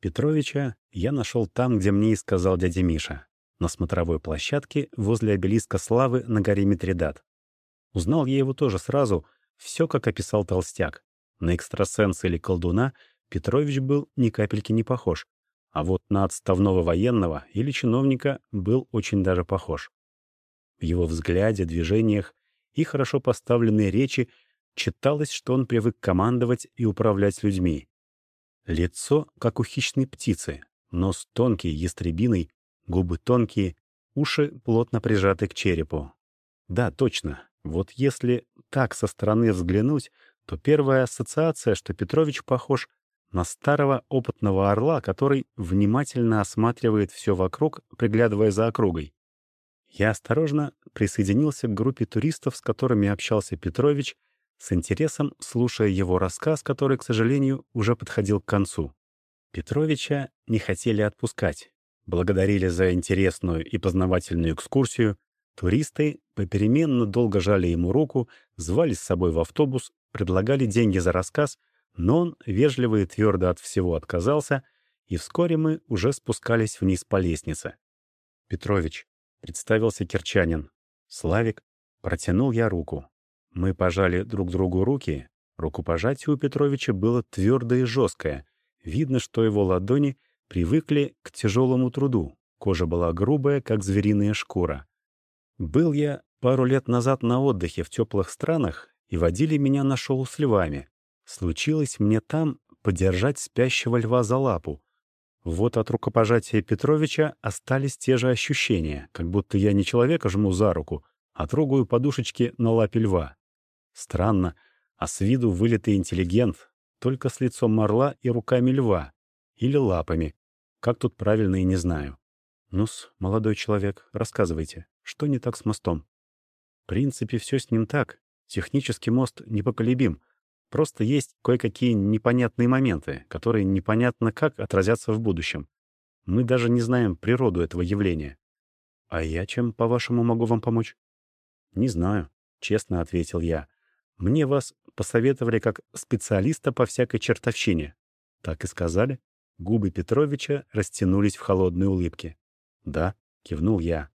Петровича я нашел там, где мне и сказал дядя Миша, на смотровой площадке возле обелиска славы на горе Митридат. Узнал я его тоже сразу, все как описал толстяк. На экстрасенса или колдуна Петрович был ни капельки не похож, а вот на отставного военного или чиновника был очень даже похож. В его взгляде, движениях и хорошо поставленной речи читалось, что он привык командовать и управлять людьми. Лицо, как у хищной птицы, нос тонкий, ястребиный, губы тонкие, уши плотно прижаты к черепу. Да, точно. Вот если так со стороны взглянуть, то первая ассоциация, что Петрович похож на старого опытного орла, который внимательно осматривает все вокруг, приглядывая за округой. Я осторожно присоединился к группе туристов, с которыми общался Петрович, с интересом слушая его рассказ, который, к сожалению, уже подходил к концу. Петровича не хотели отпускать. Благодарили за интересную и познавательную экскурсию. Туристы попеременно долго жали ему руку, звали с собой в автобус, предлагали деньги за рассказ, но он вежливо и твердо от всего отказался, и вскоре мы уже спускались вниз по лестнице. «Петрович», — представился Керчанин. «Славик», — протянул я руку. Мы пожали друг другу руки. Рукопожатие у Петровича было твердое и жесткое. Видно, что его ладони привыкли к тяжелому труду. Кожа была грубая, как звериная шкура. Был я пару лет назад на отдыхе в теплых странах, и водили меня на шоу с львами. Случилось мне там подержать спящего льва за лапу. Вот от рукопожатия Петровича остались те же ощущения, как будто я не человека жму за руку, а трогаю подушечки на лапе льва. Странно, а с виду вылитый интеллигент, только с лицом орла и руками льва. Или лапами. Как тут правильно и не знаю. Ну-с, молодой человек, рассказывайте, что не так с мостом? В принципе, все с ним так. Технический мост непоколебим. Просто есть кое-какие непонятные моменты, которые непонятно как отразятся в будущем. Мы даже не знаем природу этого явления. А я чем, по-вашему, могу вам помочь? Не знаю, честно ответил я. Мне вас посоветовали как специалиста по всякой чертовщине. Так и сказали. Губы Петровича растянулись в холодной улыбке. «Да», — кивнул я.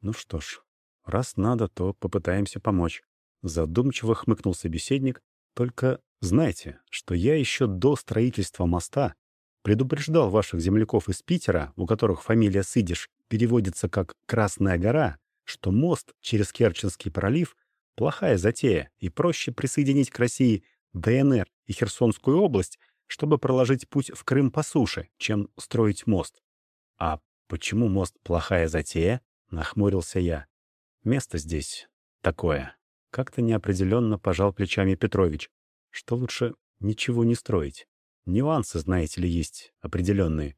«Ну что ж, раз надо, то попытаемся помочь». Задумчиво хмыкнул собеседник. «Только знайте, что я еще до строительства моста предупреждал ваших земляков из Питера, у которых фамилия Сыдиш переводится как «Красная гора», что мост через Керченский пролив Плохая затея, и проще присоединить к России ДНР и Херсонскую область, чтобы проложить путь в Крым по суше, чем строить мост. А почему мост плохая затея? Нахмурился я. Место здесь такое. Как-то неопределенно пожал плечами Петрович. Что лучше ничего не строить. Нюансы, знаете ли, есть определенные.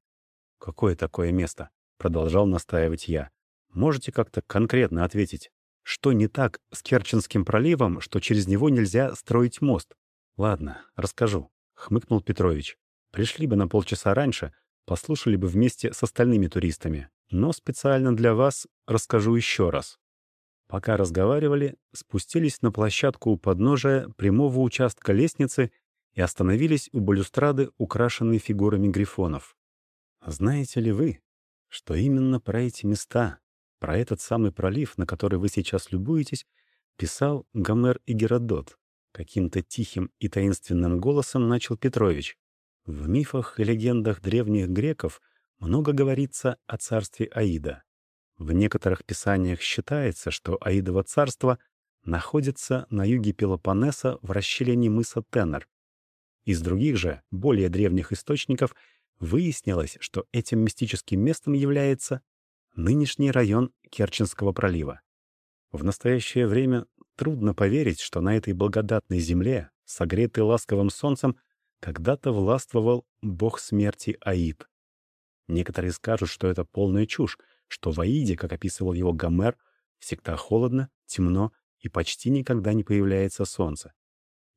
Какое такое место? Продолжал настаивать я. Можете как-то конкретно ответить? Что не так с Керченским проливом, что через него нельзя строить мост? Ладно, расскажу, — хмыкнул Петрович. Пришли бы на полчаса раньше, послушали бы вместе с остальными туристами. Но специально для вас расскажу еще раз. Пока разговаривали, спустились на площадку у подножия прямого участка лестницы и остановились у балюстрады, украшенной фигурами грифонов. Знаете ли вы, что именно про эти места про этот самый пролив, на который вы сейчас любуетесь, писал Гомер и Геродот. Каким-то тихим и таинственным голосом начал Петрович. В мифах и легендах древних греков много говорится о царстве Аида. В некоторых писаниях считается, что Аидово царство находится на юге Пелопоннеса в расщелине мыса Теннер. Из других же, более древних источников, выяснилось, что этим мистическим местом является нынешний район Керченского пролива. В настоящее время трудно поверить, что на этой благодатной земле, согретой ласковым солнцем, когда-то властвовал бог смерти Аид. Некоторые скажут, что это полная чушь, что в Аиде, как описывал его Гомер, всегда холодно, темно и почти никогда не появляется солнце.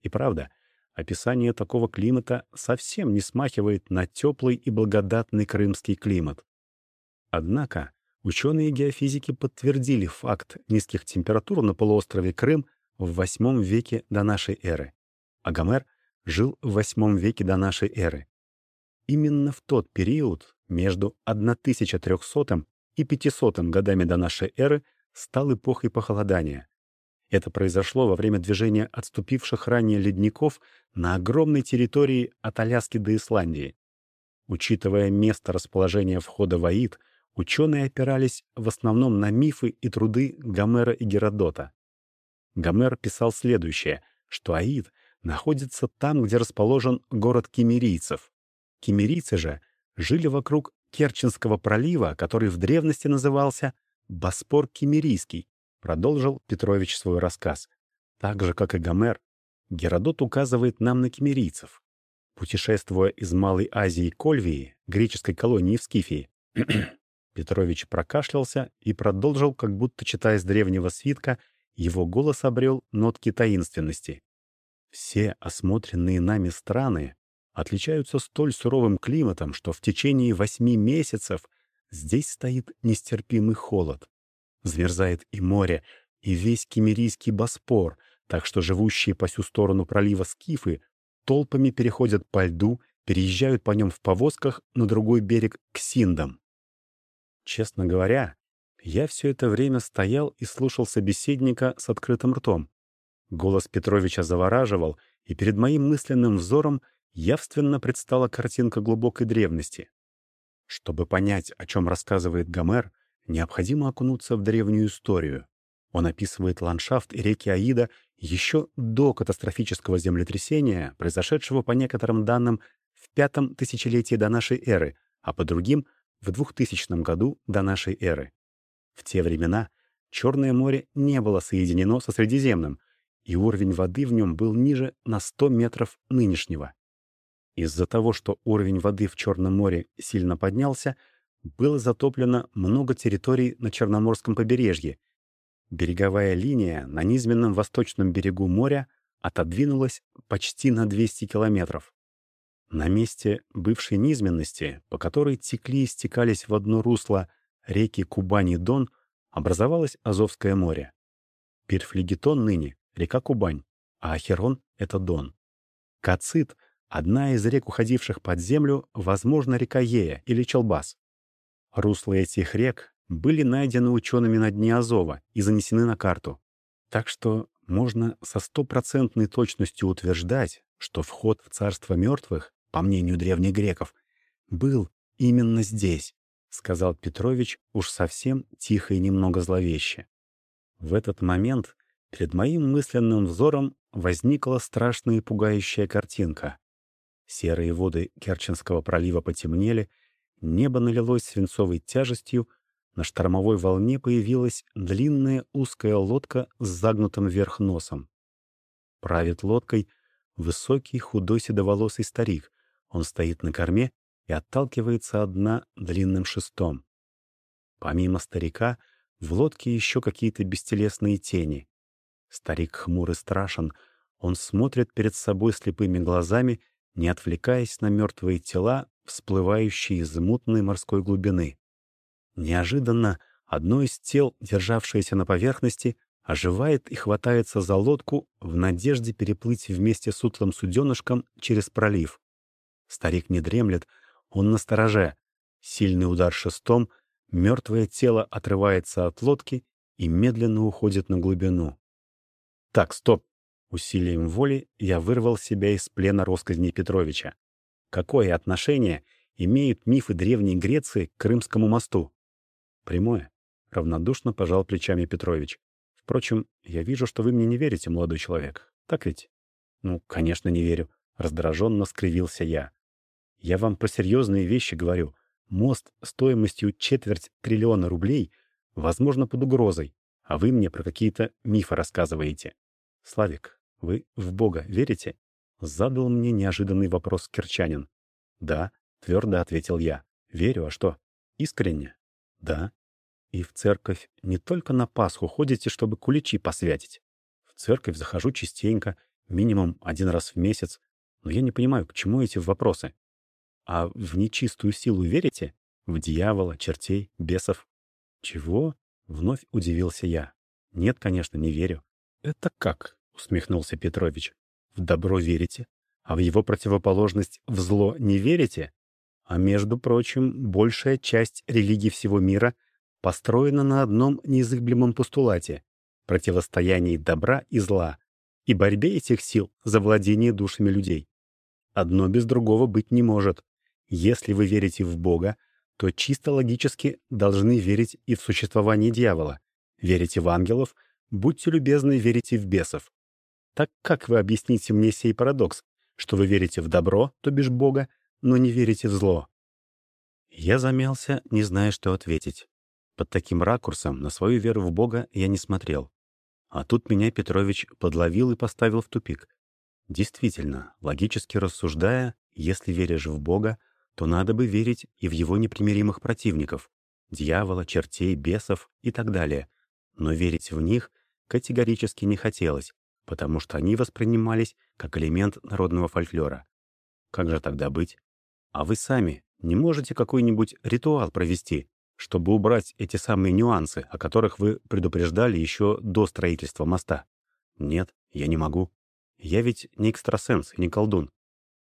И правда, описание такого климата совсем не смахивает на теплый и благодатный крымский климат. Однако Ученые геофизики подтвердили факт низких температур на полуострове Крым в VIII веке до нашей эры. А Гомер жил в VIII веке до нашей эры. именно в тот период, между 1300 и 500 годами до нашей эры, стал эпохой похолодания. Это произошло во время движения отступивших ранее ледников на огромной территории от Аляски до Исландии. Учитывая место расположения входа в Аид, ученые опирались в основном на мифы и труды Гомера и Геродота. Гомер писал следующее, что Аид находится там, где расположен город кемерийцев. Кемерийцы же жили вокруг Керченского пролива, который в древности назывался Боспор Кемерийский, продолжил Петрович свой рассказ. Так же, как и Гомер, Геродот указывает нам на кемерийцев. Путешествуя из Малой Азии к Ольвии, греческой колонии в Скифии, Петрович прокашлялся и продолжил, как будто читая с древнего свитка, его голос обрел нотки таинственности. Все осмотренные нами страны отличаются столь суровым климатом, что в течение восьми месяцев здесь стоит нестерпимый холод. Зверзает и море, и весь Кемерийский Боспор, так что живущие по всю сторону пролива скифы толпами переходят по льду, переезжают по нем в повозках на другой берег к Синдам. Честно говоря, я все это время стоял и слушал собеседника с открытым ртом. Голос Петровича завораживал, и перед моим мысленным взором явственно предстала картинка глубокой древности. Чтобы понять, о чем рассказывает Гомер, необходимо окунуться в древнюю историю. Он описывает ландшафт и реки Аида еще до катастрофического землетрясения, произошедшего по некоторым данным в пятом тысячелетии до нашей эры, а по другим — в 2000 году до нашей эры. В те времена Черное море не было соединено со Средиземным, и уровень воды в нем был ниже на 100 метров нынешнего. Из-за того, что уровень воды в Черном море сильно поднялся, было затоплено много территорий на Черноморском побережье. Береговая линия на низменном восточном берегу моря отодвинулась почти на 200 километров. На месте бывшей низменности, по которой текли и стекались в одно русло реки Кубань и Дон, образовалось Азовское море. Перфлегетон ныне река Кубань, а Ахерон — это Дон. Кацит — одна из рек, уходивших под землю, возможно, река Ея или Челбас. Русла этих рек были найдены учеными на дне Азова и занесены на карту. Так что можно со стопроцентной точностью утверждать, что вход в царство мертвых, по мнению древних греков, был именно здесь, сказал Петрович уж совсем тихо и немного зловеще. В этот момент Перед моим мысленным взором возникла страшная и пугающая картинка. Серые воды Керченского пролива потемнели, небо налилось свинцовой тяжестью, на штормовой волне появилась длинная узкая лодка с загнутым вверх носом. Правит лодкой высокий худой седоволосый старик. Он стоит на корме и отталкивается от дна длинным шестом. Помимо старика, в лодке еще какие-то бестелесные тени. Старик хмур и страшен. Он смотрит перед собой слепыми глазами, не отвлекаясь на мертвые тела, всплывающие из мутной морской глубины. Неожиданно одно из тел, державшееся на поверхности, оживает и хватается за лодку в надежде переплыть вместе с утлым суденышком через пролив. Старик не дремлет, он на стороже. Сильный удар шестом, мертвое тело отрывается от лодки и медленно уходит на глубину. Так, стоп. Усилием воли я вырвал себя из плена росказней Петровича. Какое отношение имеют мифы Древней Греции к Крымскому мосту? Прямое. Равнодушно пожал плечами Петрович. Впрочем, я вижу, что вы мне не верите, молодой человек. Так ведь? Ну, конечно, не верю. Раздраженно скривился я. Я вам про серьезные вещи говорю. Мост стоимостью четверть триллиона рублей, возможно, под угрозой, а вы мне про какие-то мифы рассказываете. «Славик, вы в Бога верите?» Задал мне неожиданный вопрос Керчанин. «Да», — твердо ответил я. «Верю, а что? Искренне?» «Да». «И в церковь не только на Пасху ходите, чтобы куличи посвятить?» «В церковь захожу частенько, минимум один раз в месяц. Но я не понимаю, к чему эти вопросы. А в нечистую силу верите? В дьявола, чертей, бесов?» «Чего?» — вновь удивился я. «Нет, конечно, не верю. «Это как?» — усмехнулся Петрович. «В добро верите, а в его противоположность в зло не верите? А между прочим, большая часть религий всего мира построена на одном неизыблемом постулате — противостоянии добра и зла и борьбе этих сил за владение душами людей. Одно без другого быть не может. Если вы верите в Бога, то чисто логически должны верить и в существование дьявола. Верите в ангелов, будьте любезны, верите в бесов. Так как вы объясните мне сей парадокс, что вы верите в добро, то бишь Бога, но не верите в зло? Я замялся, не зная, что ответить. Под таким ракурсом на свою веру в Бога я не смотрел. А тут меня Петрович подловил и поставил в тупик. Действительно, логически рассуждая, если веришь в Бога, то надо бы верить и в его непримиримых противников — дьявола, чертей, бесов и так далее. Но верить в них категорически не хотелось, потому что они воспринимались как элемент народного фольклора. Как же тогда быть? А вы сами не можете какой-нибудь ритуал провести, чтобы убрать эти самые нюансы, о которых вы предупреждали еще до строительства моста? Нет, я не могу. Я ведь не экстрасенс и не колдун.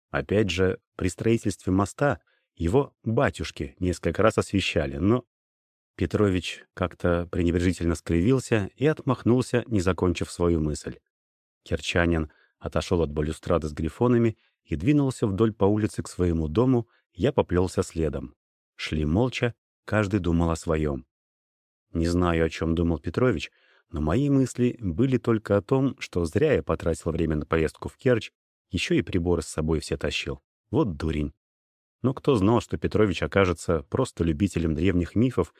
Опять же, при строительстве моста его батюшки несколько раз освещали, но... Петрович как-то пренебрежительно скривился и отмахнулся, не закончив свою мысль. Керчанин отошел от балюстрады с грифонами и двинулся вдоль по улице к своему дому, я поплелся следом. Шли молча, каждый думал о своем. Не знаю, о чем думал Петрович, но мои мысли были только о том, что зря я потратил время на поездку в Керчь, еще и приборы с собой все тащил. Вот дурень. Но кто знал, что Петрович окажется просто любителем древних мифов,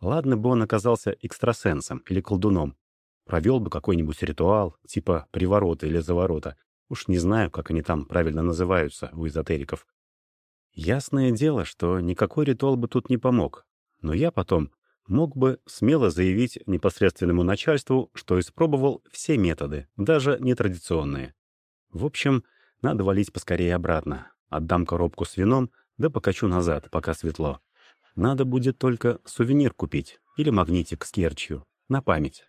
ладно бы он оказался экстрасенсом или колдуном. Провел бы какой-нибудь ритуал, типа приворота или заворота. Уж не знаю, как они там правильно называются у эзотериков. Ясное дело, что никакой ритуал бы тут не помог. Но я потом мог бы смело заявить непосредственному начальству, что испробовал все методы, даже нетрадиционные. В общем, надо валить поскорее обратно. Отдам коробку с вином, да покачу назад, пока светло. Надо будет только сувенир купить или магнитик с керчью, на память.